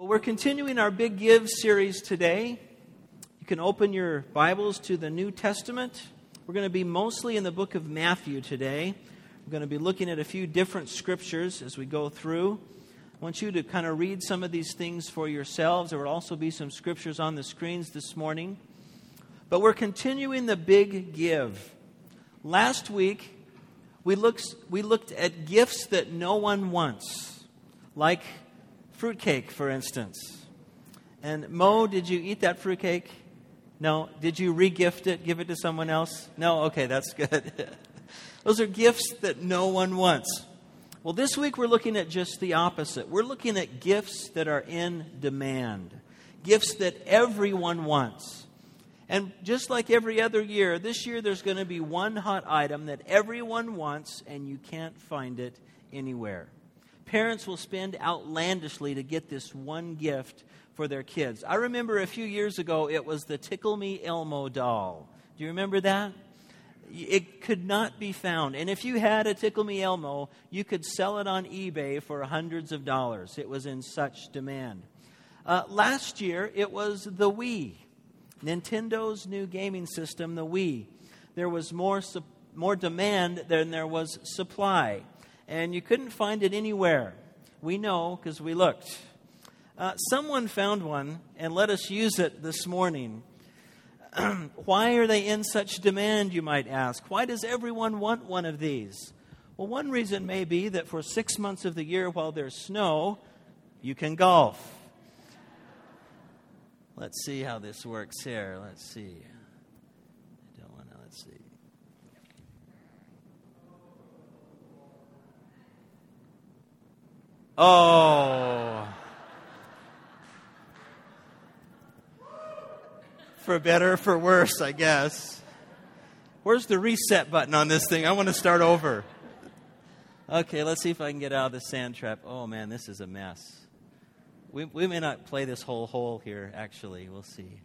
Well, we're continuing our Big Give series today. You can open your Bibles to the New Testament. We're going to be mostly in the book of Matthew today. We're going to be looking at a few different scriptures as we go through. I want you to kind of read some of these things for yourselves. There will also be some scriptures on the screens this morning. But we're continuing the Big Give. Last week, we looked, we looked at gifts that no one wants, like fruitcake, for instance. And Mo, did you eat that fruitcake? No. Did you regift it, give it to someone else? No? Okay, that's good. Those are gifts that no one wants. Well, this week we're looking at just the opposite. We're looking at gifts that are in demand, gifts that everyone wants. And just like every other year, this year there's going to be one hot item that everyone wants and you can't find it anywhere parents will spend outlandishly to get this one gift for their kids. I remember a few years ago it was the Tickle Me Elmo doll. Do you remember that? It could not be found. And if you had a Tickle Me Elmo, you could sell it on eBay for hundreds of dollars. It was in such demand. Uh, last year, it was the Wii, Nintendo's new gaming system, the Wii. There was more, su- more demand than there was supply and you couldn't find it anywhere. We know because we looked. Uh, someone found one and let us use it this morning. Why are they in such demand, you might ask? Why does everyone want one of these? Well, one reason may be that for six months of the year while there's snow, you can golf. Let's see how this works here. Let's see. Oh. For better, for worse, I guess. Where's the reset button on this thing? I want to start over. Okay, let's see if I can get out of the sand trap. Oh man, this is a mess. We, we may not play this whole hole here, actually. We'll see.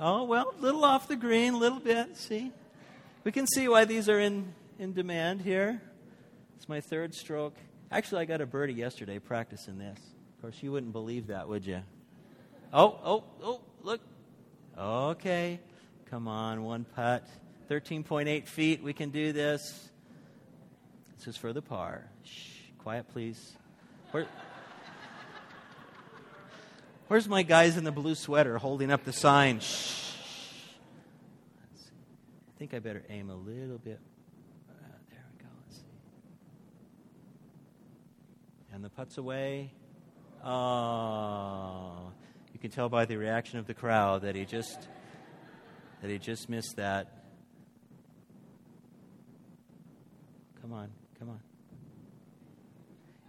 Oh, well, a little off the green, a little bit. See? We can see why these are in, in demand here. It's my third stroke. Actually, I got a birdie yesterday practicing this. Of course, you wouldn't believe that, would you? Oh, oh, oh, look. Okay. Come on, one putt. 13.8 feet. We can do this. This is for the par. Shh, quiet, please. Where, where's my guys in the blue sweater holding up the sign? Shh think I better aim a little bit. Uh, there we go. Let's see. And the putt's away. Oh, you can tell by the reaction of the crowd that he just that he just missed that. Come on, come on.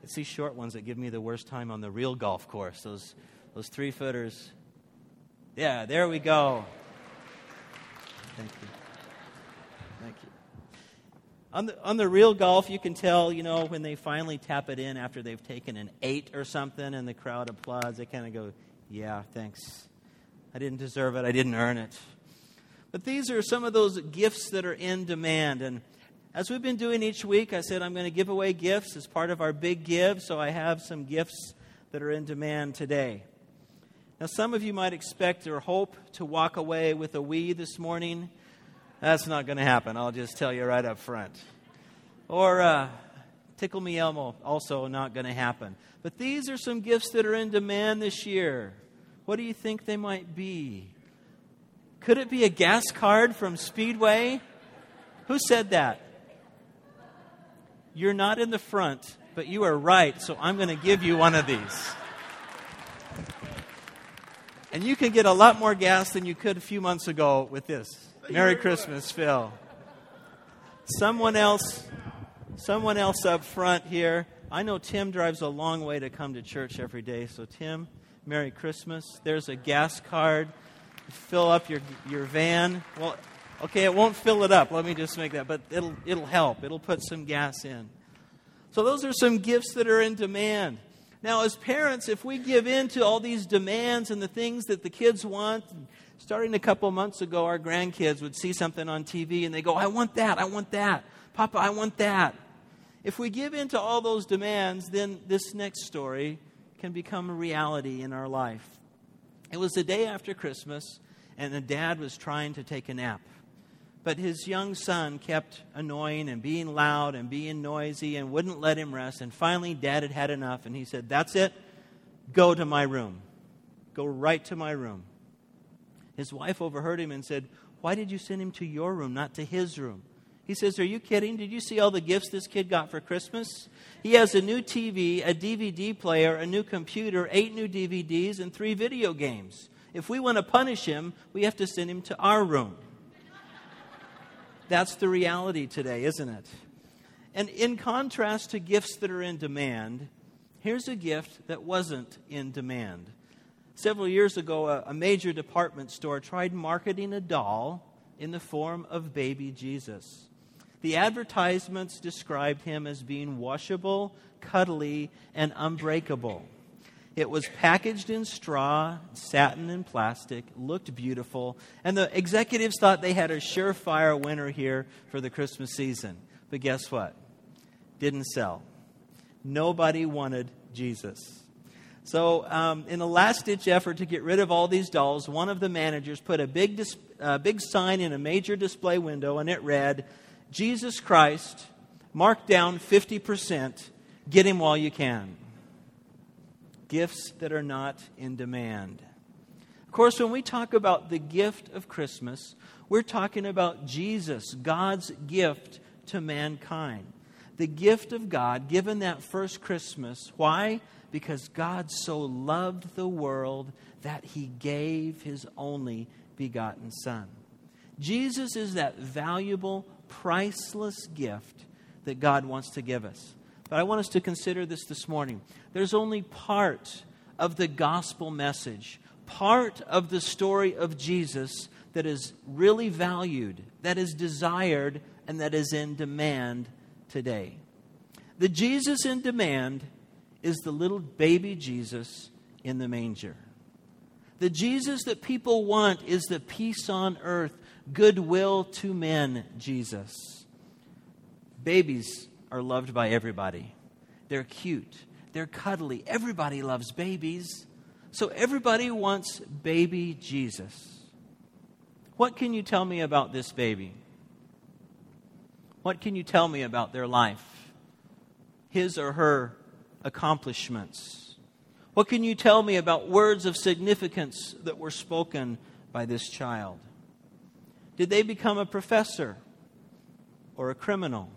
It's these short ones that give me the worst time on the real golf course. Those those three footers. Yeah, there we go. Thank you. On the, on the real golf, you can tell, you know, when they finally tap it in after they've taken an eight or something and the crowd applauds, they kind of go, yeah, thanks. I didn't deserve it. I didn't earn it. But these are some of those gifts that are in demand. And as we've been doing each week, I said I'm going to give away gifts as part of our big give. So I have some gifts that are in demand today. Now, some of you might expect or hope to walk away with a Wii this morning. That's not going to happen. I'll just tell you right up front. Or uh, Tickle Me Elmo, also not going to happen. But these are some gifts that are in demand this year. What do you think they might be? Could it be a gas card from Speedway? Who said that? You're not in the front, but you are right, so I'm going to give you one of these. And you can get a lot more gas than you could a few months ago with this. Merry Christmas, Phil. Someone else, someone else up front here. I know Tim drives a long way to come to church every day. So, Tim, Merry Christmas. There's a gas card. Fill up your, your van. Well, okay, it won't fill it up. Let me just make that, but it'll, it'll help. It'll put some gas in. So, those are some gifts that are in demand. Now, as parents, if we give in to all these demands and the things that the kids want, Starting a couple months ago, our grandkids would see something on TV and they go, I want that, I want that. Papa, I want that. If we give in to all those demands, then this next story can become a reality in our life. It was the day after Christmas, and the dad was trying to take a nap. But his young son kept annoying and being loud and being noisy and wouldn't let him rest. And finally, dad had had enough, and he said, That's it. Go to my room. Go right to my room. His wife overheard him and said, Why did you send him to your room, not to his room? He says, Are you kidding? Did you see all the gifts this kid got for Christmas? He has a new TV, a DVD player, a new computer, eight new DVDs, and three video games. If we want to punish him, we have to send him to our room. That's the reality today, isn't it? And in contrast to gifts that are in demand, here's a gift that wasn't in demand. Several years ago, a, a major department store tried marketing a doll in the form of baby Jesus. The advertisements described him as being washable, cuddly, and unbreakable. It was packaged in straw, satin, and plastic, looked beautiful, and the executives thought they had a surefire winner here for the Christmas season. But guess what? Didn't sell. Nobody wanted Jesus. So, um, in a last ditch effort to get rid of all these dolls, one of the managers put a big, dis- uh, big sign in a major display window, and it read, Jesus Christ, marked down 50%, get him while you can. Gifts that are not in demand. Of course, when we talk about the gift of Christmas, we're talking about Jesus, God's gift to mankind. The gift of God given that first Christmas. Why? Because God so loved the world that he gave his only begotten Son. Jesus is that valuable priceless gift that God wants to give us. But I want us to consider this this morning. There's only part of the gospel message, part of the story of Jesus that is really valued, that is desired, and that is in demand today. The Jesus in demand is the little baby Jesus in the manger. The Jesus that people want is the peace on earth goodwill to men, Jesus. Babies are loved by everybody. They're cute, they're cuddly. Everybody loves babies. So everybody wants baby Jesus. What can you tell me about this baby? What can you tell me about their life? His or her accomplishments? What can you tell me about words of significance that were spoken by this child? Did they become a professor or a criminal?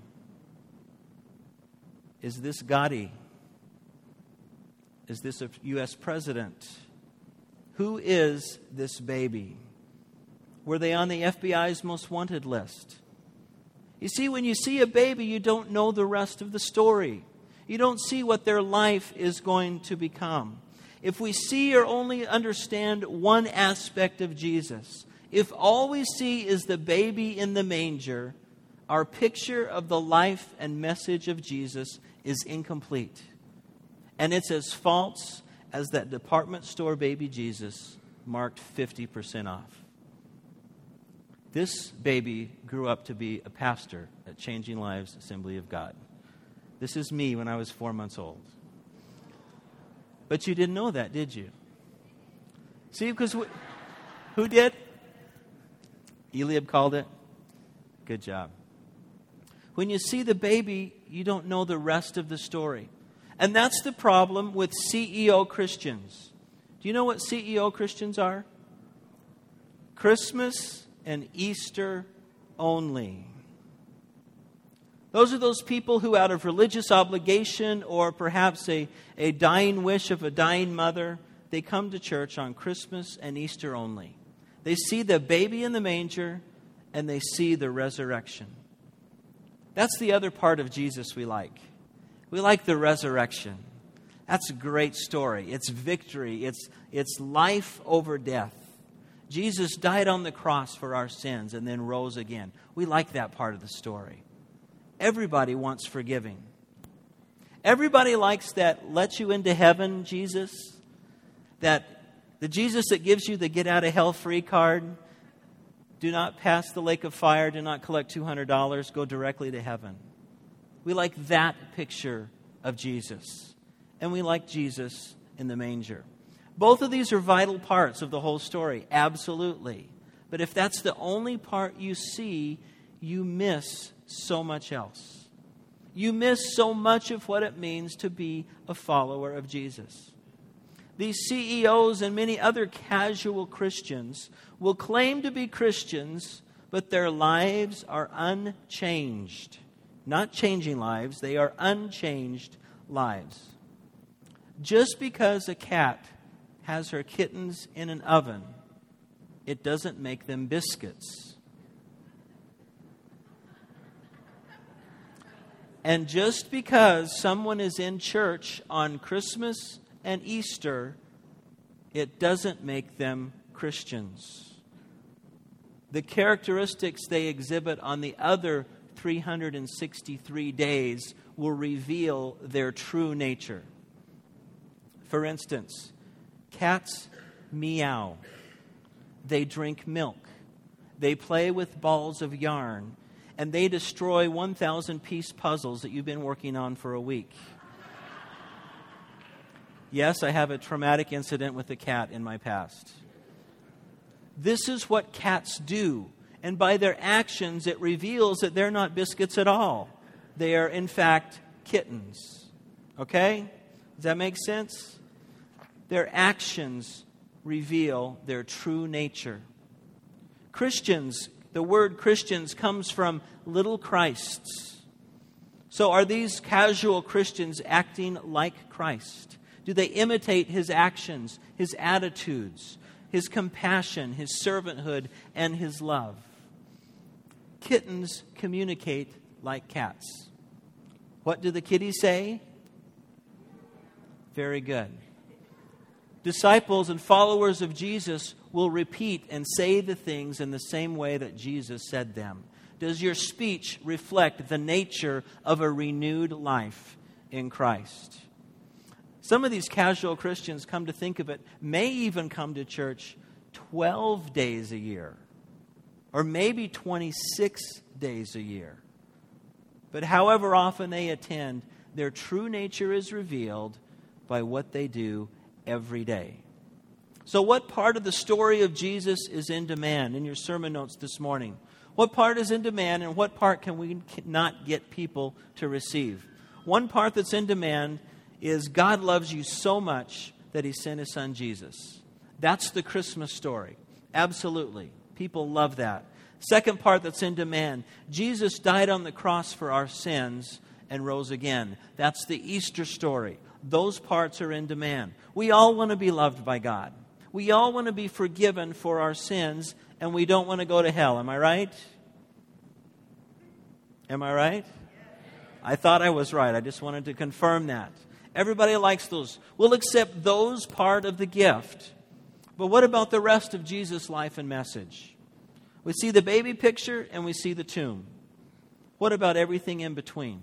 Is this Gotti? Is this a U.S. president? Who is this baby? Were they on the FBI's most wanted list? You see, when you see a baby, you don't know the rest of the story. You don't see what their life is going to become. If we see or only understand one aspect of Jesus, if all we see is the baby in the manger, our picture of the life and message of Jesus is incomplete. And it's as false as that department store baby Jesus marked 50% off. This baby grew up to be a pastor at Changing Lives Assembly of God. This is me when I was four months old. But you didn't know that, did you? See, because who did? Eliab called it. Good job. When you see the baby, you don't know the rest of the story. And that's the problem with CEO Christians. Do you know what CEO Christians are? Christmas and Easter only. Those are those people who, out of religious obligation or perhaps a, a dying wish of a dying mother, they come to church on Christmas and Easter only. They see the baby in the manger and they see the resurrection. That's the other part of Jesus we like. We like the resurrection. That's a great story. It's victory, it's, it's life over death. Jesus died on the cross for our sins and then rose again. We like that part of the story. Everybody wants forgiving. Everybody likes that let you into heaven Jesus, that the Jesus that gives you the get out of hell free card, do not pass the lake of fire, do not collect $200, go directly to heaven. We like that picture of Jesus. And we like Jesus in the manger. Both of these are vital parts of the whole story, absolutely. But if that's the only part you see, you miss so much else. You miss so much of what it means to be a follower of Jesus. These CEOs and many other casual Christians will claim to be Christians, but their lives are unchanged. Not changing lives, they are unchanged lives. Just because a cat has her kittens in an oven, it doesn't make them biscuits. And just because someone is in church on Christmas and Easter, it doesn't make them Christians. The characteristics they exhibit on the other 363 days will reveal their true nature. For instance, cats meow, they drink milk, they play with balls of yarn, and they destroy 1,000 piece puzzles that you've been working on for a week. Yes, I have a traumatic incident with a cat in my past. This is what cats do. And by their actions, it reveals that they're not biscuits at all. They are, in fact, kittens. Okay? Does that make sense? Their actions reveal their true nature. Christians, the word Christians comes from little Christs. So are these casual Christians acting like Christ? Do they imitate his actions, his attitudes, his compassion, his servanthood, and his love? Kittens communicate like cats. What do the kitties say? Very good. Disciples and followers of Jesus will repeat and say the things in the same way that Jesus said them. Does your speech reflect the nature of a renewed life in Christ? Some of these casual Christians, come to think of it, may even come to church 12 days a year, or maybe 26 days a year. But however often they attend, their true nature is revealed by what they do every day. So, what part of the story of Jesus is in demand in your sermon notes this morning? What part is in demand, and what part can we not get people to receive? One part that's in demand is God loves you so much that he sent his son Jesus. That's the Christmas story. Absolutely. People love that. Second part that's in demand Jesus died on the cross for our sins and rose again. That's the Easter story. Those parts are in demand. We all want to be loved by God. We all want to be forgiven for our sins, and we don't want to go to hell. Am I right? Am I right? I thought I was right. I just wanted to confirm that. Everybody likes those. We'll accept those part of the gift. But what about the rest of Jesus' life and message? We see the baby picture and we see the tomb. What about everything in between?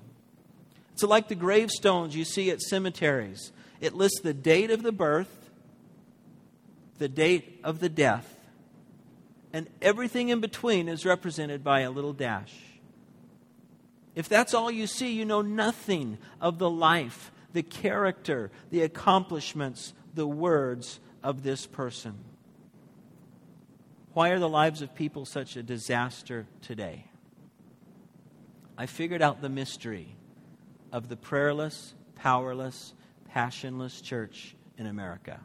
It's like the gravestones you see at cemeteries. It lists the date of the birth, the date of the death, and everything in between is represented by a little dash. If that's all you see, you know nothing of the life the character, the accomplishments, the words of this person. Why are the lives of people such a disaster today? I figured out the mystery of the prayerless, powerless, passionless church in America.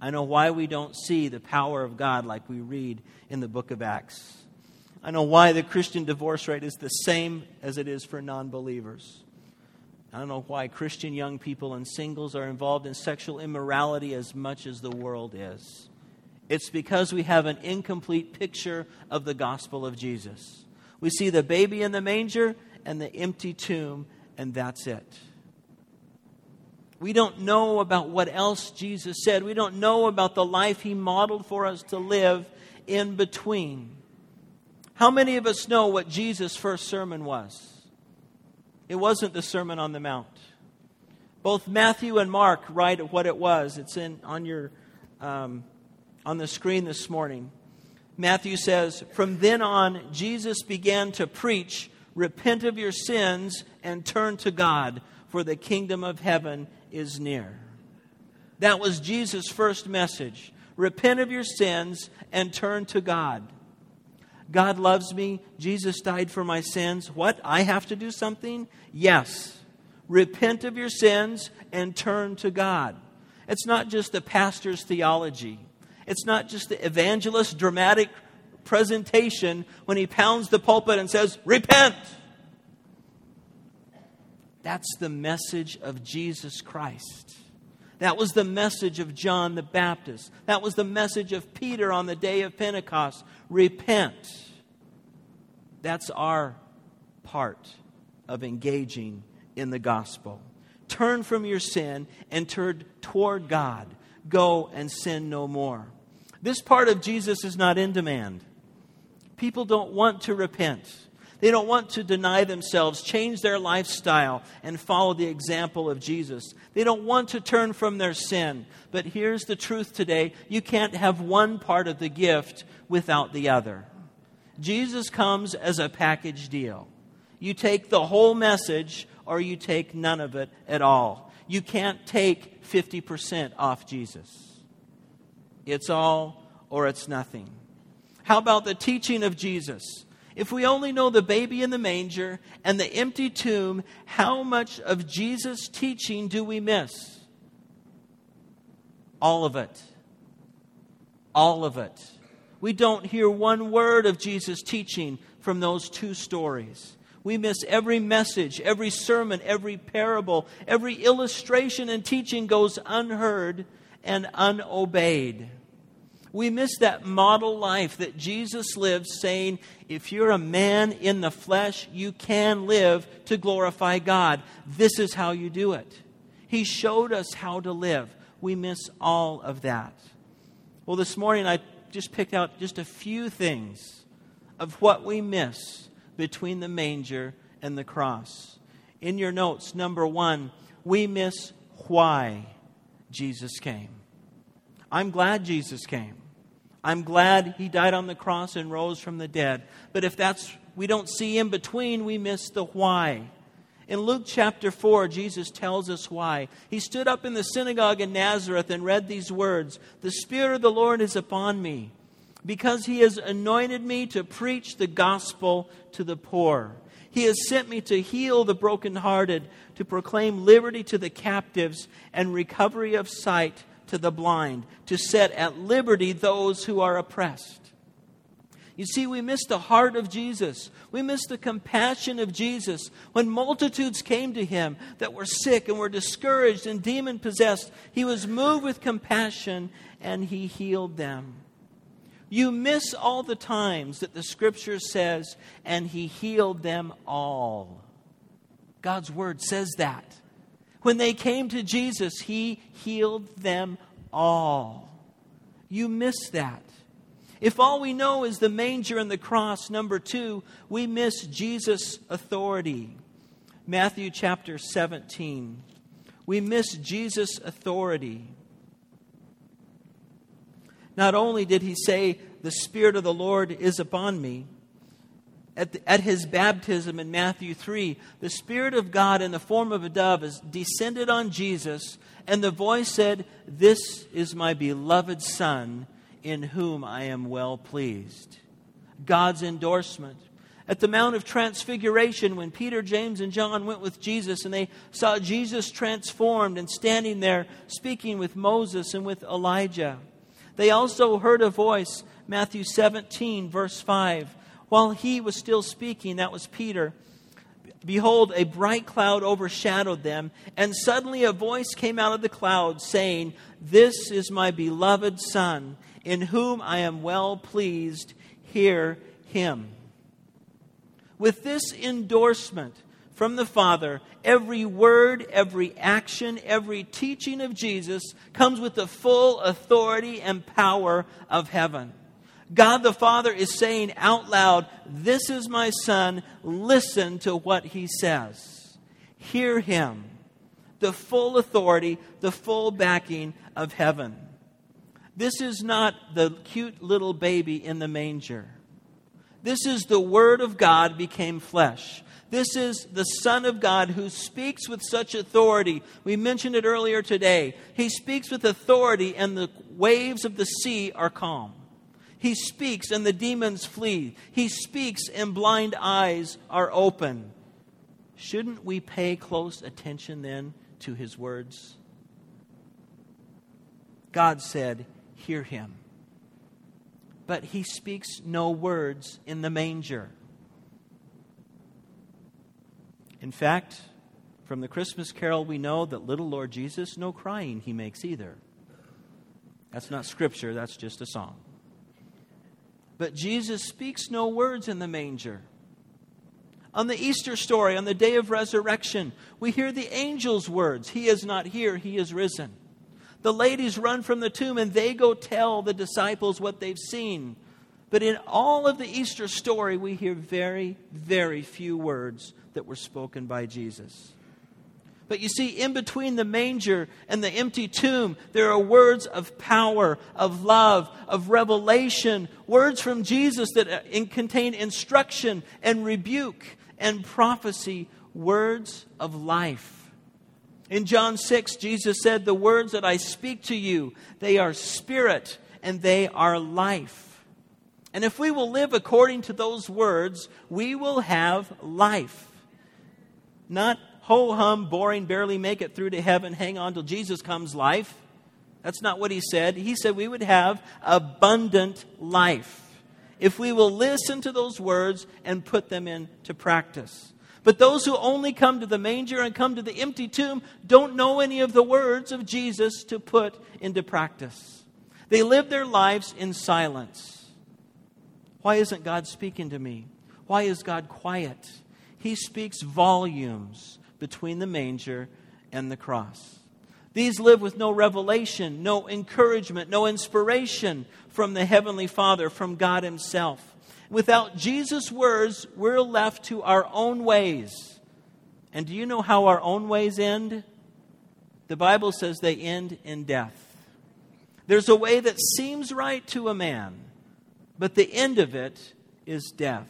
I know why we don't see the power of God like we read in the book of Acts. I know why the Christian divorce rate is the same as it is for non believers. I don't know why Christian young people and singles are involved in sexual immorality as much as the world is. It's because we have an incomplete picture of the gospel of Jesus. We see the baby in the manger and the empty tomb, and that's it. We don't know about what else Jesus said. We don't know about the life he modeled for us to live in between. How many of us know what Jesus' first sermon was? It wasn't the Sermon on the Mount. Both Matthew and Mark write what it was. It's in, on, your, um, on the screen this morning. Matthew says, From then on, Jesus began to preach Repent of your sins and turn to God, for the kingdom of heaven is near. That was Jesus' first message. Repent of your sins and turn to God. God loves me. Jesus died for my sins. What? I have to do something? Yes. Repent of your sins and turn to God. It's not just the pastor's theology. It's not just the evangelist's dramatic presentation when he pounds the pulpit and says, Repent! That's the message of Jesus Christ. That was the message of John the Baptist. That was the message of Peter on the day of Pentecost. Repent. That's our part of engaging in the gospel. Turn from your sin and turn toward God. Go and sin no more. This part of Jesus is not in demand. People don't want to repent. They don't want to deny themselves, change their lifestyle, and follow the example of Jesus. They don't want to turn from their sin. But here's the truth today you can't have one part of the gift without the other. Jesus comes as a package deal. You take the whole message or you take none of it at all. You can't take 50% off Jesus. It's all or it's nothing. How about the teaching of Jesus? If we only know the baby in the manger and the empty tomb, how much of Jesus' teaching do we miss? All of it. All of it. We don't hear one word of Jesus' teaching from those two stories. We miss every message, every sermon, every parable, every illustration and teaching goes unheard and unobeyed. We miss that model life that Jesus lived, saying, if you're a man in the flesh, you can live to glorify God. This is how you do it. He showed us how to live. We miss all of that. Well, this morning I just picked out just a few things of what we miss between the manger and the cross. In your notes, number one, we miss why Jesus came. I'm glad Jesus came. I'm glad he died on the cross and rose from the dead. But if that's we don't see in between, we miss the why. In Luke chapter 4, Jesus tells us why. He stood up in the synagogue in Nazareth and read these words The Spirit of the Lord is upon me because he has anointed me to preach the gospel to the poor. He has sent me to heal the brokenhearted, to proclaim liberty to the captives and recovery of sight to the blind, to set at liberty those who are oppressed. You see, we miss the heart of Jesus. We miss the compassion of Jesus. When multitudes came to him that were sick and were discouraged and demon possessed, he was moved with compassion and he healed them. You miss all the times that the scripture says, and he healed them all. God's word says that. When they came to Jesus, he healed them all. You miss that. If all we know is the manger and the cross, number two, we miss Jesus' authority. Matthew chapter 17. We miss Jesus' authority. Not only did he say, The Spirit of the Lord is upon me, at, the, at his baptism in Matthew 3, the Spirit of God in the form of a dove is descended on Jesus, and the voice said, This is my beloved Son, in whom I am well pleased. God's endorsement. At the Mount of Transfiguration, when Peter, James, and John went with Jesus and they saw Jesus transformed and standing there speaking with Moses and with Elijah. They also heard a voice, Matthew 17, verse 5. While he was still speaking, that was Peter, behold, a bright cloud overshadowed them, and suddenly a voice came out of the cloud saying, This is my beloved Son, in whom I am well pleased. Hear him. With this endorsement, from the Father, every word, every action, every teaching of Jesus comes with the full authority and power of heaven. God the Father is saying out loud, This is my Son, listen to what he says. Hear him. The full authority, the full backing of heaven. This is not the cute little baby in the manger. This is the Word of God became flesh. This is the Son of God who speaks with such authority. We mentioned it earlier today. He speaks with authority, and the waves of the sea are calm. He speaks, and the demons flee. He speaks, and blind eyes are open. Shouldn't we pay close attention then to his words? God said, Hear him. But he speaks no words in the manger. In fact, from the Christmas carol, we know that little Lord Jesus, no crying he makes either. That's not scripture, that's just a song. But Jesus speaks no words in the manger. On the Easter story, on the day of resurrection, we hear the angel's words He is not here, He is risen. The ladies run from the tomb and they go tell the disciples what they've seen. But in all of the Easter story, we hear very, very few words that were spoken by Jesus. But you see, in between the manger and the empty tomb, there are words of power, of love, of revelation, words from Jesus that uh, contain instruction and rebuke and prophecy, words of life. In John 6, Jesus said, The words that I speak to you, they are spirit and they are life. And if we will live according to those words, we will have life. Not ho hum, boring, barely make it through to heaven, hang on till Jesus comes life. That's not what he said. He said we would have abundant life if we will listen to those words and put them into practice. But those who only come to the manger and come to the empty tomb don't know any of the words of Jesus to put into practice. They live their lives in silence. Why isn't God speaking to me? Why is God quiet? He speaks volumes between the manger and the cross. These live with no revelation, no encouragement, no inspiration from the Heavenly Father, from God Himself. Without Jesus' words, we're left to our own ways. And do you know how our own ways end? The Bible says they end in death. There's a way that seems right to a man, but the end of it is death.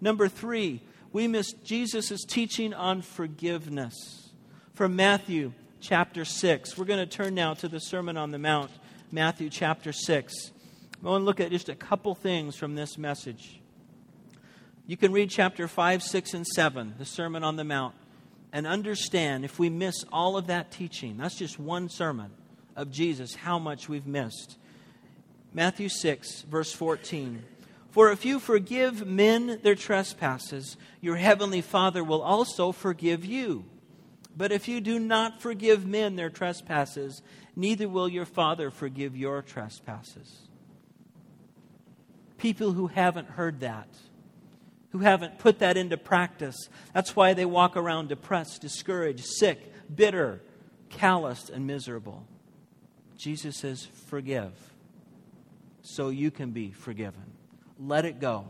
Number three, we miss Jesus' teaching on forgiveness. From Matthew chapter 6. We're going to turn now to the Sermon on the Mount, Matthew chapter 6. I want to look at just a couple things from this message. You can read chapter 5, 6, and 7, the Sermon on the Mount, and understand if we miss all of that teaching, that's just one sermon of Jesus, how much we've missed. Matthew 6, verse 14. For if you forgive men their trespasses, your heavenly Father will also forgive you. But if you do not forgive men their trespasses, neither will your Father forgive your trespasses people who haven't heard that, who haven't put that into practice. That's why they walk around depressed, discouraged, sick, bitter, calloused, and miserable. Jesus says, Forgive, so you can be forgiven. Let it go.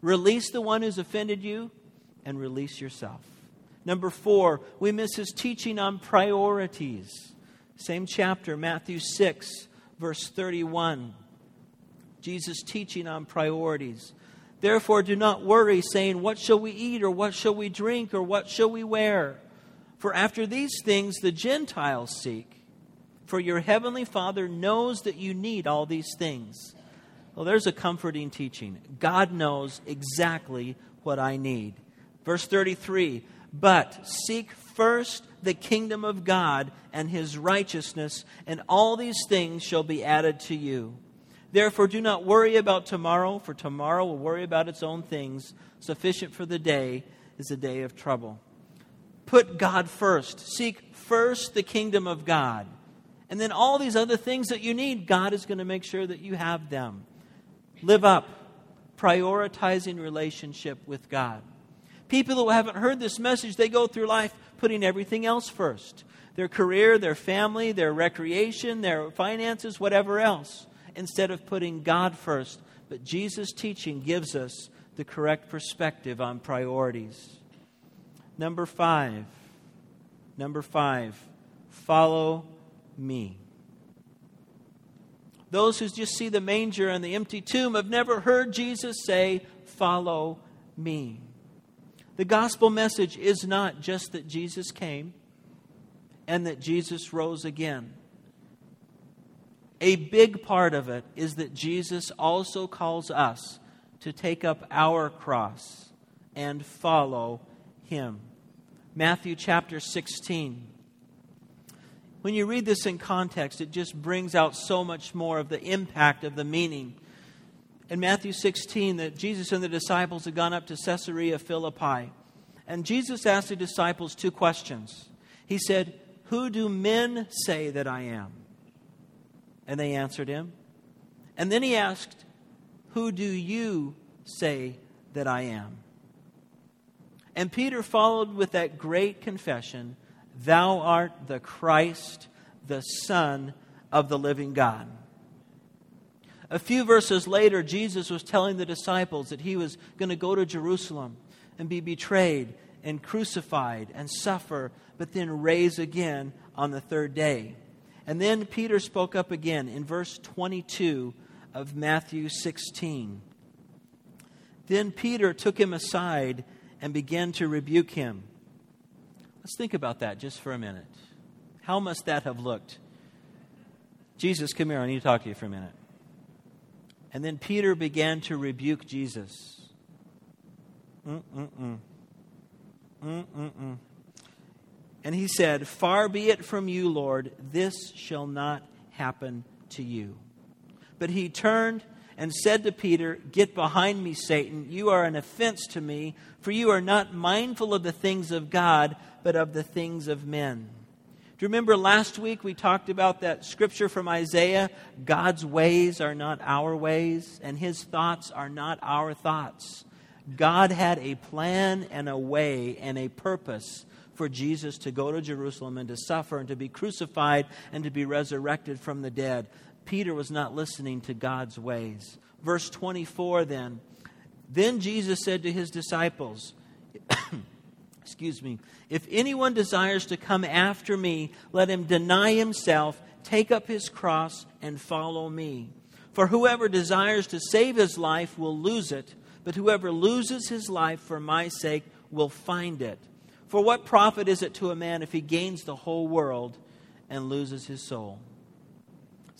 Release the one who's offended you and release yourself. Number four, we miss his teaching on priorities. Same chapter, Matthew 6, verse 31. Jesus' teaching on priorities. Therefore, do not worry, saying, What shall we eat, or what shall we drink, or what shall we wear? For after these things the Gentiles seek. For your heavenly Father knows that you need all these things. Well, there's a comforting teaching. God knows exactly what I need. Verse 33 But seek first the kingdom of God and his righteousness, and all these things shall be added to you. Therefore, do not worry about tomorrow, for tomorrow will worry about its own things. Sufficient for the day is a day of trouble. Put God first. Seek first the kingdom of God. And then all these other things that you need, God is going to make sure that you have them. Live up, prioritizing relationship with God. People who haven't heard this message, they go through life putting everything else first their career, their family, their recreation, their finances, whatever else instead of putting God first. But Jesus' teaching gives us the correct perspective on priorities. Number five. Number five. Follow me. Those who just see the manger and the empty tomb have never heard Jesus say, Follow me. The gospel message is not just that Jesus came and that Jesus rose again. A big part of it is that Jesus also calls us to take up our cross and follow him. Matthew chapter 16. When you read this in context, it just brings out so much more of the impact of the meaning. In Matthew 16, that Jesus and the disciples had gone up to Caesarea Philippi. And Jesus asked the disciples two questions. He said, Who do men say that I am? And they answered him. And then he asked, Who do you say that I am? And Peter followed with that great confession Thou art the Christ, the Son of the living God. A few verses later, Jesus was telling the disciples that he was going to go to Jerusalem and be betrayed and crucified and suffer, but then raise again on the third day. And then Peter spoke up again in verse 22 of Matthew 16. Then Peter took him aside and began to rebuke him. Let's think about that just for a minute. How must that have looked? Jesus, come here. I need to talk to you for a minute. And then Peter began to rebuke Jesus. Mm-mm-mm. Mm-mm-mm. And he said, Far be it from you, Lord, this shall not happen to you. But he turned and said to Peter, Get behind me, Satan. You are an offense to me, for you are not mindful of the things of God, but of the things of men. Do you remember last week we talked about that scripture from Isaiah? God's ways are not our ways, and his thoughts are not our thoughts. God had a plan and a way and a purpose for Jesus to go to Jerusalem and to suffer and to be crucified and to be resurrected from the dead. Peter was not listening to God's ways. Verse 24 then. Then Jesus said to his disciples, Excuse me, if anyone desires to come after me, let him deny himself, take up his cross, and follow me. For whoever desires to save his life will lose it, but whoever loses his life for my sake will find it. For what profit is it to a man if he gains the whole world and loses his soul?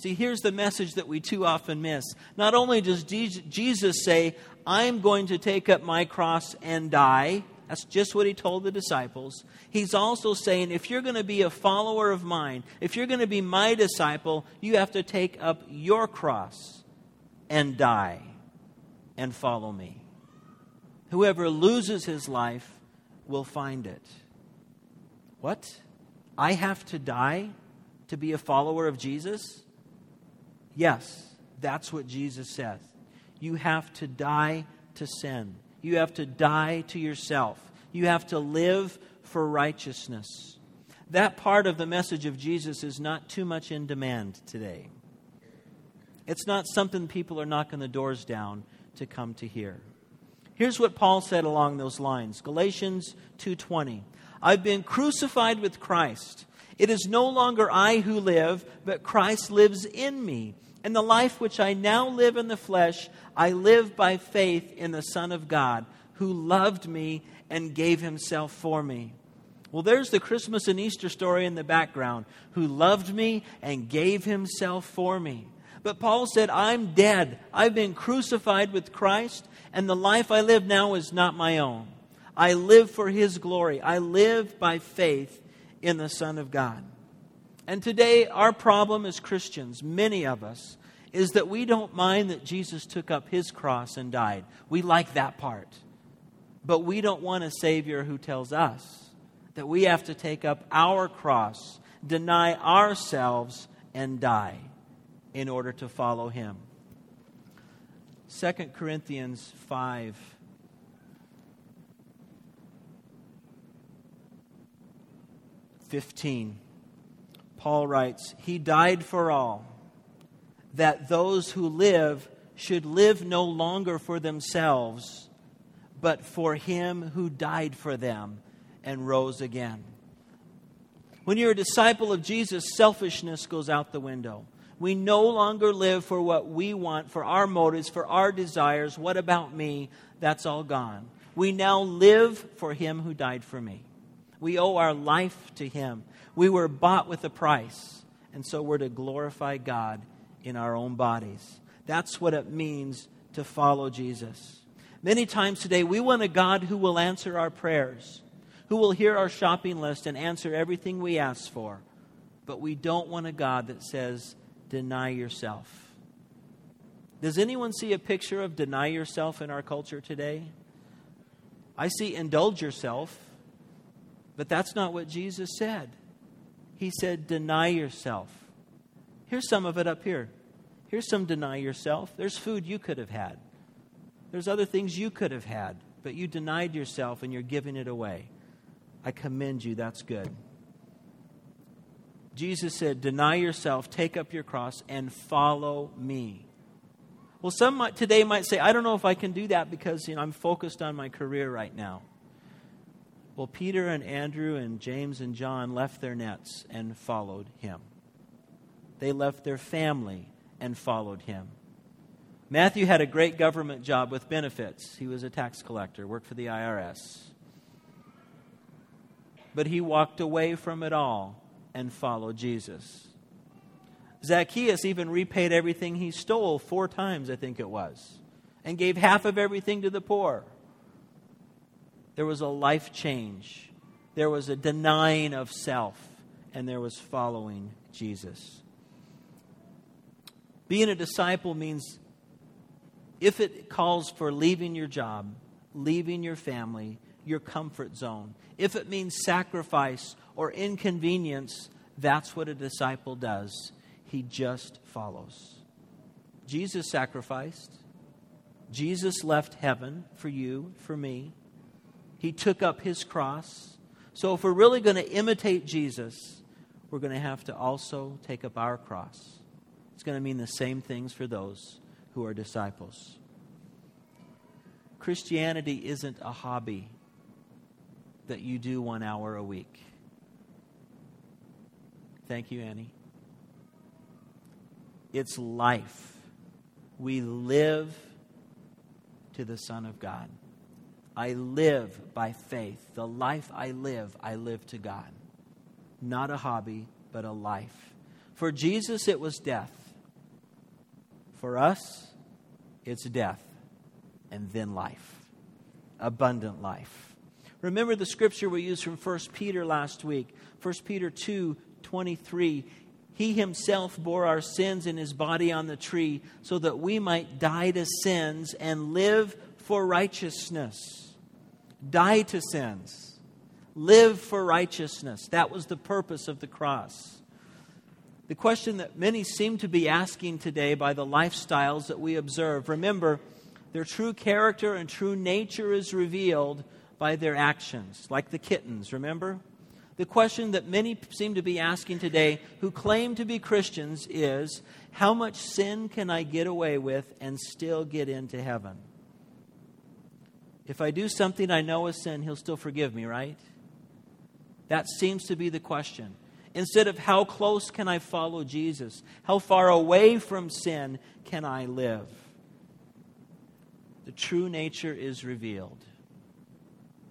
See, here's the message that we too often miss. Not only does Jesus say, I'm going to take up my cross and die, that's just what he told the disciples. He's also saying, if you're going to be a follower of mine, if you're going to be my disciple, you have to take up your cross and die and follow me. Whoever loses his life will find it. What? I have to die to be a follower of Jesus? Yes, that's what Jesus says. You have to die to sin. You have to die to yourself. You have to live for righteousness. That part of the message of Jesus is not too much in demand today. It's not something people are knocking the doors down to come to hear. Here's what Paul said along those lines. Galatians 2:20. I've been crucified with Christ. It is no longer I who live, but Christ lives in me. And the life which I now live in the flesh, I live by faith in the Son of God, who loved me and gave himself for me. Well, there's the Christmas and Easter story in the background, who loved me and gave himself for me. But Paul said, I'm dead. I've been crucified with Christ, and the life I live now is not my own. I live for his glory. I live by faith in the Son of God. And today, our problem as Christians, many of us, is that we don't mind that Jesus took up his cross and died. We like that part. But we don't want a Savior who tells us that we have to take up our cross, deny ourselves, and die in order to follow him. 2 Corinthians 5. Fifteen. Paul writes, He died for all, that those who live should live no longer for themselves, but for him who died for them and rose again. When you're a disciple of Jesus, selfishness goes out the window. We no longer live for what we want, for our motives, for our desires. What about me? That's all gone. We now live for him who died for me. We owe our life to him. We were bought with a price, and so we're to glorify God in our own bodies. That's what it means to follow Jesus. Many times today, we want a God who will answer our prayers, who will hear our shopping list and answer everything we ask for. But we don't want a God that says, deny yourself. Does anyone see a picture of deny yourself in our culture today? I see indulge yourself, but that's not what Jesus said. He said, deny yourself. Here's some of it up here. Here's some deny yourself. There's food you could have had, there's other things you could have had, but you denied yourself and you're giving it away. I commend you. That's good. Jesus said, Deny yourself, take up your cross, and follow me. Well, some might, today might say, I don't know if I can do that because you know, I'm focused on my career right now. Well, Peter and Andrew and James and John left their nets and followed him. They left their family and followed him. Matthew had a great government job with benefits. He was a tax collector, worked for the IRS. But he walked away from it all and followed Jesus. Zacchaeus even repaid everything he stole four times, I think it was, and gave half of everything to the poor. There was a life change, there was a denying of self, and there was following Jesus. Being a disciple means if it calls for leaving your job, leaving your family, your comfort zone, if it means sacrifice or inconvenience, that's what a disciple does. He just follows. Jesus sacrificed. Jesus left heaven for you, for me. He took up his cross. So, if we're really going to imitate Jesus, we're going to have to also take up our cross. It's going to mean the same things for those who are disciples. Christianity isn't a hobby that you do one hour a week. Thank you, Annie. It's life. We live to the Son of God. I live by faith. The life I live, I live to God. Not a hobby, but a life. For Jesus, it was death. For us, it's death and then life, abundant life. Remember the scripture we used from 1 Peter last week, 1 Peter 2 23. He himself bore our sins in his body on the tree so that we might die to sins and live for righteousness. Die to sins. Live for righteousness. That was the purpose of the cross. The question that many seem to be asking today by the lifestyles that we observe remember, their true character and true nature is revealed by their actions, like the kittens, remember? The question that many seem to be asking today who claim to be Christians is how much sin can I get away with and still get into heaven? If I do something I know is sin, He'll still forgive me, right? That seems to be the question. Instead of how close can I follow Jesus, how far away from sin can I live? The true nature is revealed.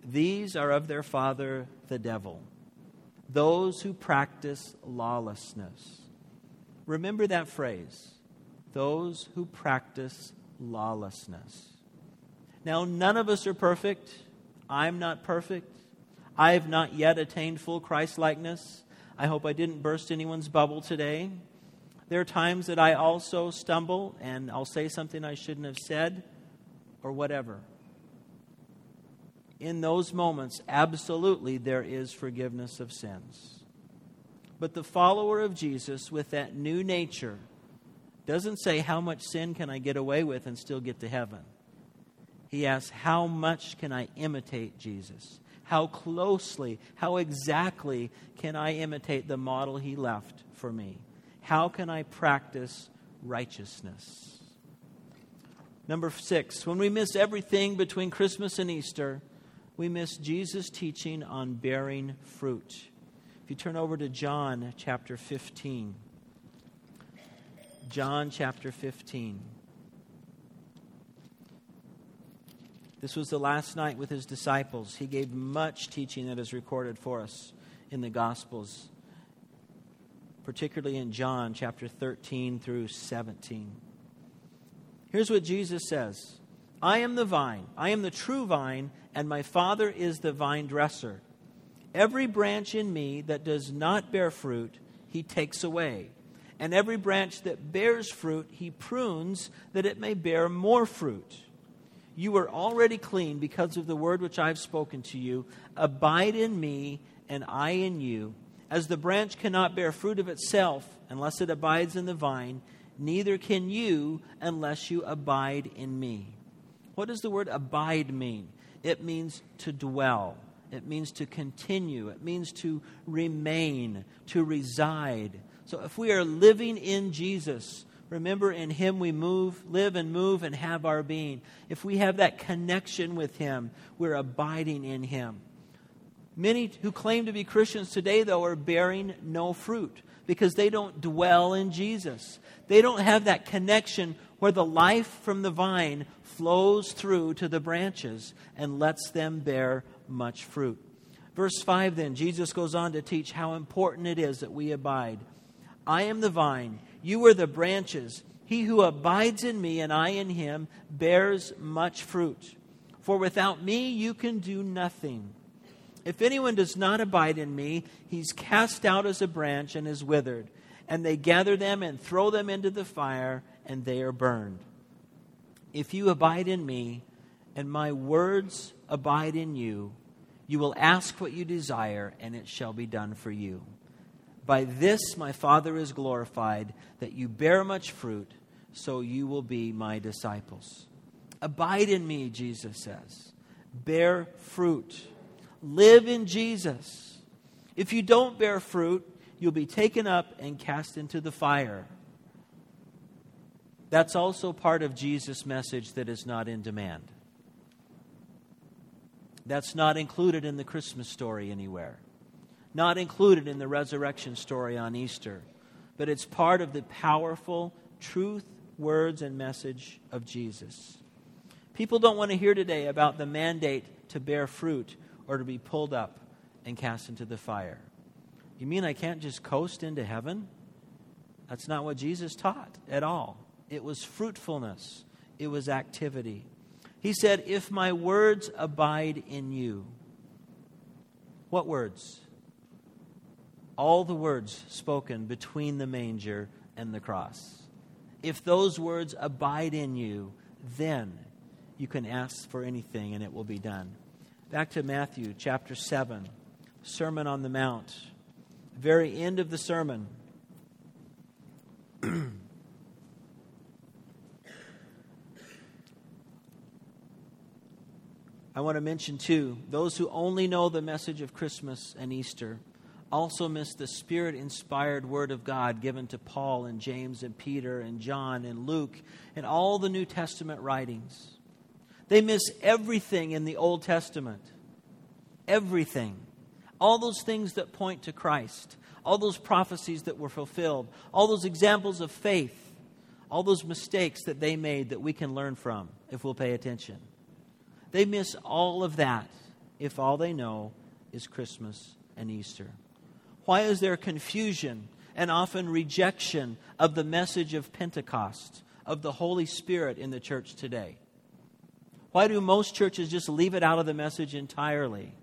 These are of their father, the devil those who practice lawlessness. Remember that phrase those who practice lawlessness. Now, none of us are perfect. I'm not perfect. I have not yet attained full Christ likeness. I hope I didn't burst anyone's bubble today. There are times that I also stumble and I'll say something I shouldn't have said or whatever in those moments, absolutely there is forgiveness of sins. But the follower of Jesus with that new nature doesn't say, How much sin can I get away with and still get to heaven? He asks, How much can I imitate Jesus? How closely, how exactly can I imitate the model he left for me? How can I practice righteousness? Number six, when we miss everything between Christmas and Easter, we miss Jesus' teaching on bearing fruit. If you turn over to John chapter 15, John chapter 15. This was the last night with his disciples. He gave much teaching that is recorded for us in the Gospels, particularly in John chapter 13 through 17. Here's what Jesus says I am the vine, I am the true vine, and my Father is the vine dresser. Every branch in me that does not bear fruit, he takes away. And every branch that bears fruit, he prunes that it may bear more fruit. You are already clean because of the word which I have spoken to you. Abide in me, and I in you. As the branch cannot bear fruit of itself unless it abides in the vine, neither can you unless you abide in me. What does the word abide mean? It means to dwell, it means to continue, it means to remain, to reside. So if we are living in Jesus, Remember, in Him we move, live, and move, and have our being. If we have that connection with Him, we're abiding in Him. Many who claim to be Christians today, though, are bearing no fruit because they don't dwell in Jesus. They don't have that connection where the life from the vine flows through to the branches and lets them bear much fruit. Verse 5 then, Jesus goes on to teach how important it is that we abide. I am the vine you are the branches. He who abides in me and I in him bears much fruit. For without me you can do nothing. If anyone does not abide in me, he's cast out as a branch and is withered. And they gather them and throw them into the fire, and they are burned. If you abide in me, and my words abide in you, you will ask what you desire, and it shall be done for you. By this my Father is glorified, that you bear much fruit, so you will be my disciples. Abide in me, Jesus says. Bear fruit. Live in Jesus. If you don't bear fruit, you'll be taken up and cast into the fire. That's also part of Jesus' message that is not in demand. That's not included in the Christmas story anywhere not included in the resurrection story on Easter, but it's part of the powerful truth, words, and message of Jesus. People don't want to hear today about the mandate to bear fruit or to be pulled up and cast into the fire. You mean I can't just coast into heaven? That's not what Jesus taught at all. It was fruitfulness, it was activity. He said, If my words abide in you, what words? All the words spoken between the manger and the cross. If those words abide in you, then you can ask for anything and it will be done. Back to Matthew chapter 7, Sermon on the Mount. Very end of the sermon. I want to mention, too, those who only know the message of Christmas and Easter also miss the spirit inspired word of God given to Paul and James and Peter and John and Luke and all the New Testament writings. They miss everything in the Old Testament. Everything. All those things that point to Christ, all those prophecies that were fulfilled, all those examples of faith, all those mistakes that they made that we can learn from if we'll pay attention. They miss all of that if all they know is Christmas and Easter. Why is there confusion and often rejection of the message of Pentecost, of the Holy Spirit in the church today? Why do most churches just leave it out of the message entirely?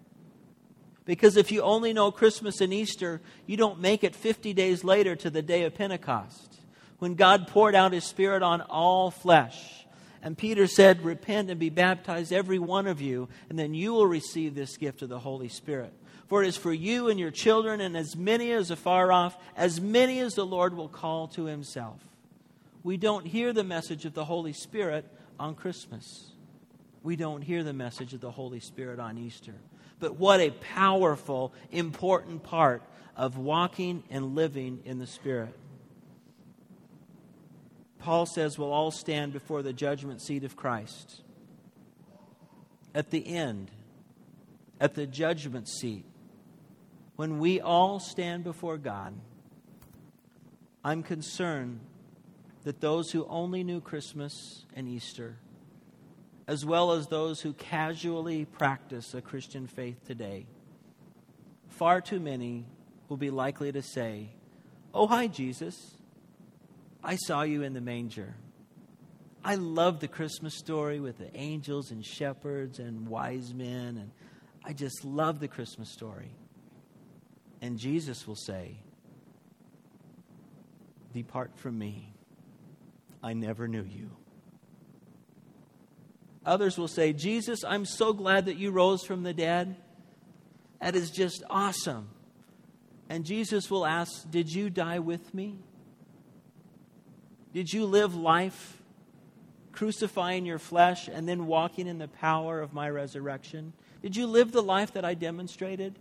Because if you only know Christmas and Easter, you don't make it 50 days later to the day of Pentecost, when God poured out his Spirit on all flesh. And Peter said, Repent and be baptized, every one of you, and then you will receive this gift of the Holy Spirit. For it is for you and your children, and as many as are far off, as many as the Lord will call to himself. We don't hear the message of the Holy Spirit on Christmas. We don't hear the message of the Holy Spirit on Easter. But what a powerful, important part of walking and living in the Spirit. Paul says we'll all stand before the judgment seat of Christ. At the end, at the judgment seat, when we all stand before God, I'm concerned that those who only knew Christmas and Easter, as well as those who casually practice a Christian faith today, far too many will be likely to say, Oh, hi, Jesus. I saw you in the manger. I love the Christmas story with the angels and shepherds and wise men, and I just love the Christmas story. And Jesus will say, Depart from me. I never knew you. Others will say, Jesus, I'm so glad that you rose from the dead. That is just awesome. And Jesus will ask, Did you die with me? Did you live life crucifying your flesh and then walking in the power of my resurrection? Did you live the life that I demonstrated?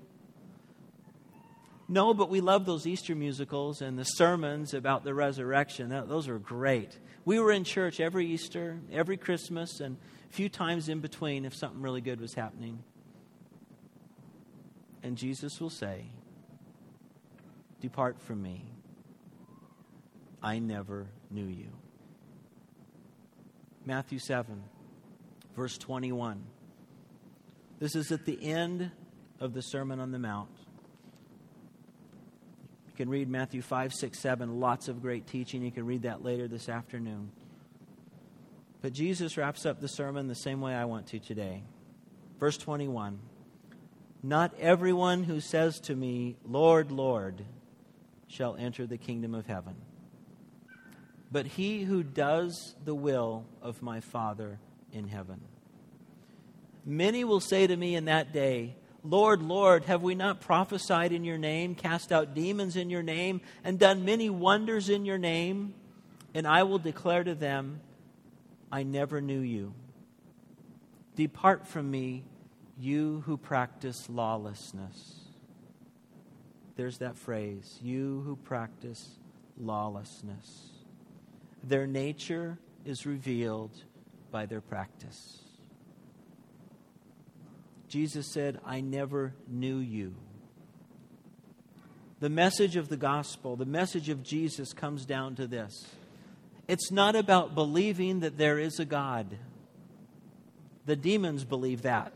No, but we love those Easter musicals and the sermons about the resurrection. those are great. We were in church every Easter, every Christmas, and a few times in between if something really good was happening. And Jesus will say, Depart from me. I never knew you. Matthew 7, verse 21. This is at the end of the Sermon on the Mount. Can read Matthew 5, 6, 7. Lots of great teaching. You can read that later this afternoon. But Jesus wraps up the sermon the same way I want to today. Verse 21 Not everyone who says to me, Lord, Lord, shall enter the kingdom of heaven but he who does the will of my Father in heaven. Many will say to me in that day, Lord, Lord, have we not prophesied in your name, cast out demons in your name, and done many wonders in your name? And I will declare to them, I never knew you. Depart from me, you who practice lawlessness. There's that phrase, you who practice lawlessness. Their nature is revealed by their practice. Jesus said, I never knew you. The message of the gospel, the message of Jesus comes down to this it's not about believing that there is a God. The demons believe that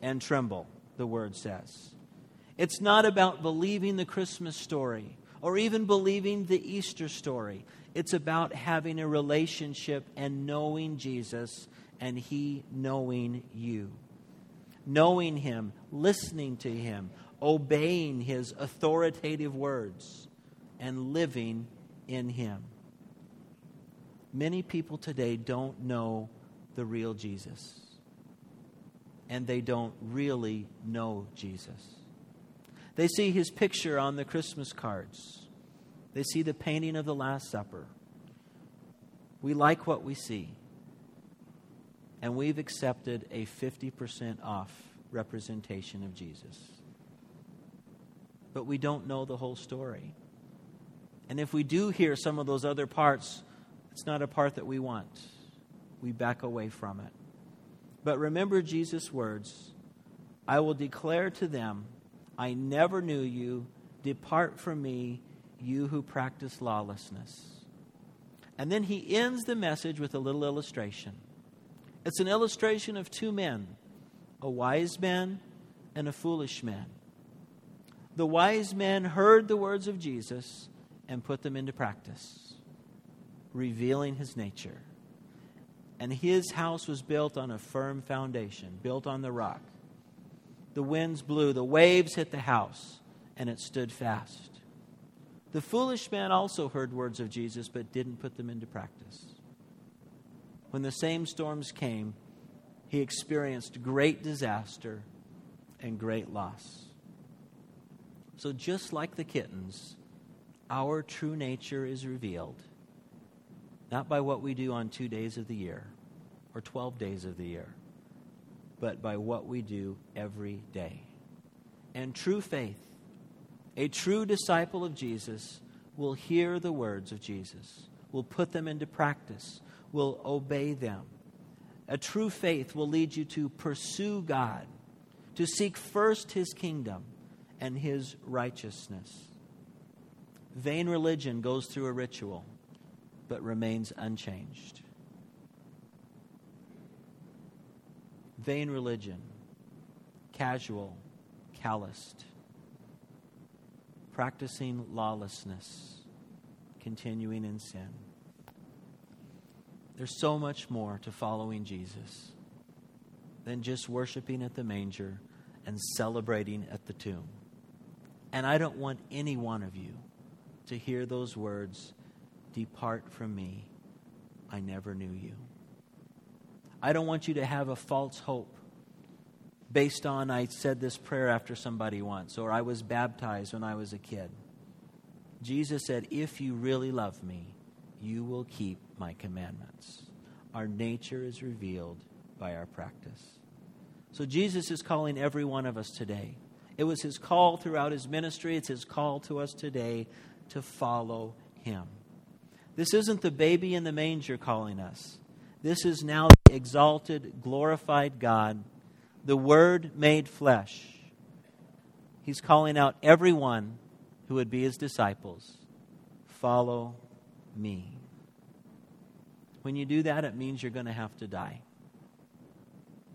and tremble, the word says. It's not about believing the Christmas story or even believing the Easter story. It's about having a relationship and knowing Jesus and He knowing you. Knowing Him, listening to Him, obeying His authoritative words, and living in Him. Many people today don't know the real Jesus, and they don't really know Jesus. They see His picture on the Christmas cards they see the painting of the Last Supper. We like what we see. And we've accepted a 50% off representation of Jesus. But we don't know the whole story. And if we do hear some of those other parts, it's not a part that we want. We back away from it. But remember Jesus' words I will declare to them, I never knew you. Depart from me, you who practice lawlessness. And then he ends the message with a little illustration. It's an illustration of two men, a wise man and a foolish man. The wise man heard the words of Jesus and put them into practice, revealing his nature. And his house was built on a firm foundation, built on the rock. The winds blew, the waves hit the house, and it stood fast. The foolish man also heard words of Jesus, but didn't put them into practice. When the same storms came, he experienced great disaster and great loss. So, just like the kittens, our true nature is revealed not by what we do on two days of the year or 12 days of the year, but by what we do every day. And true faith a true disciple of Jesus will hear the words of Jesus, will put them into practice, will obey them. A true faith will lead you to pursue God, to seek first his kingdom and his righteousness. Vain religion goes through a ritual, but remains unchanged. vain religion, casual, calloused, practicing lawlessness, continuing in sin. There's so much more to following Jesus than just worshiping at the manger and celebrating at the tomb. And I don't want any one of you to hear those words Depart from me, I never knew you. I don't want you to have a false hope based on I said this prayer after somebody once, or I was baptized when I was a kid. Jesus said, If you really love me, you will keep my commandments. Our nature is revealed by our practice. So Jesus is calling every one of us today. It was his call throughout his ministry, it's his call to us today to follow him. This isn't the baby in the manger calling us. This is now the exalted, glorified God, the Word made flesh. He's calling out everyone who would be his disciples follow me. When you do that, it means you're going to have to die.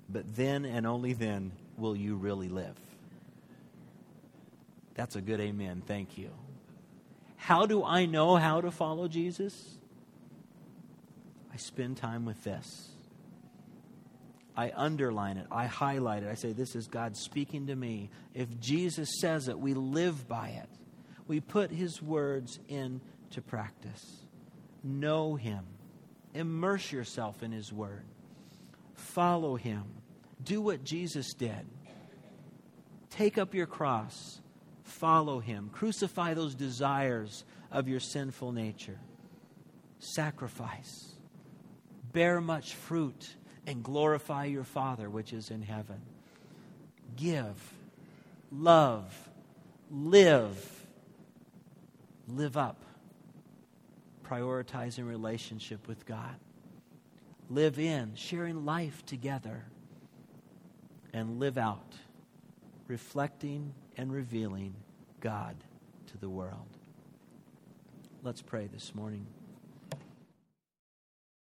But then and only then will you really live. That's a good amen. Thank you. How do I know how to follow Jesus? I spend time with this. I underline it. I highlight it. I say, This is God speaking to me. If Jesus says it, we live by it. We put his words into practice. Know him. Immerse yourself in his word. Follow him. Do what Jesus did. Take up your cross follow him. Crucify those desires of your sinful nature. Sacrifice. Bear much fruit and glorify your Father which is in heaven. Give. Love. Live. Live up. Prioritizing relationship with God. Live in, sharing life together. And live out, reflecting and revealing God to the world. Let's pray this morning.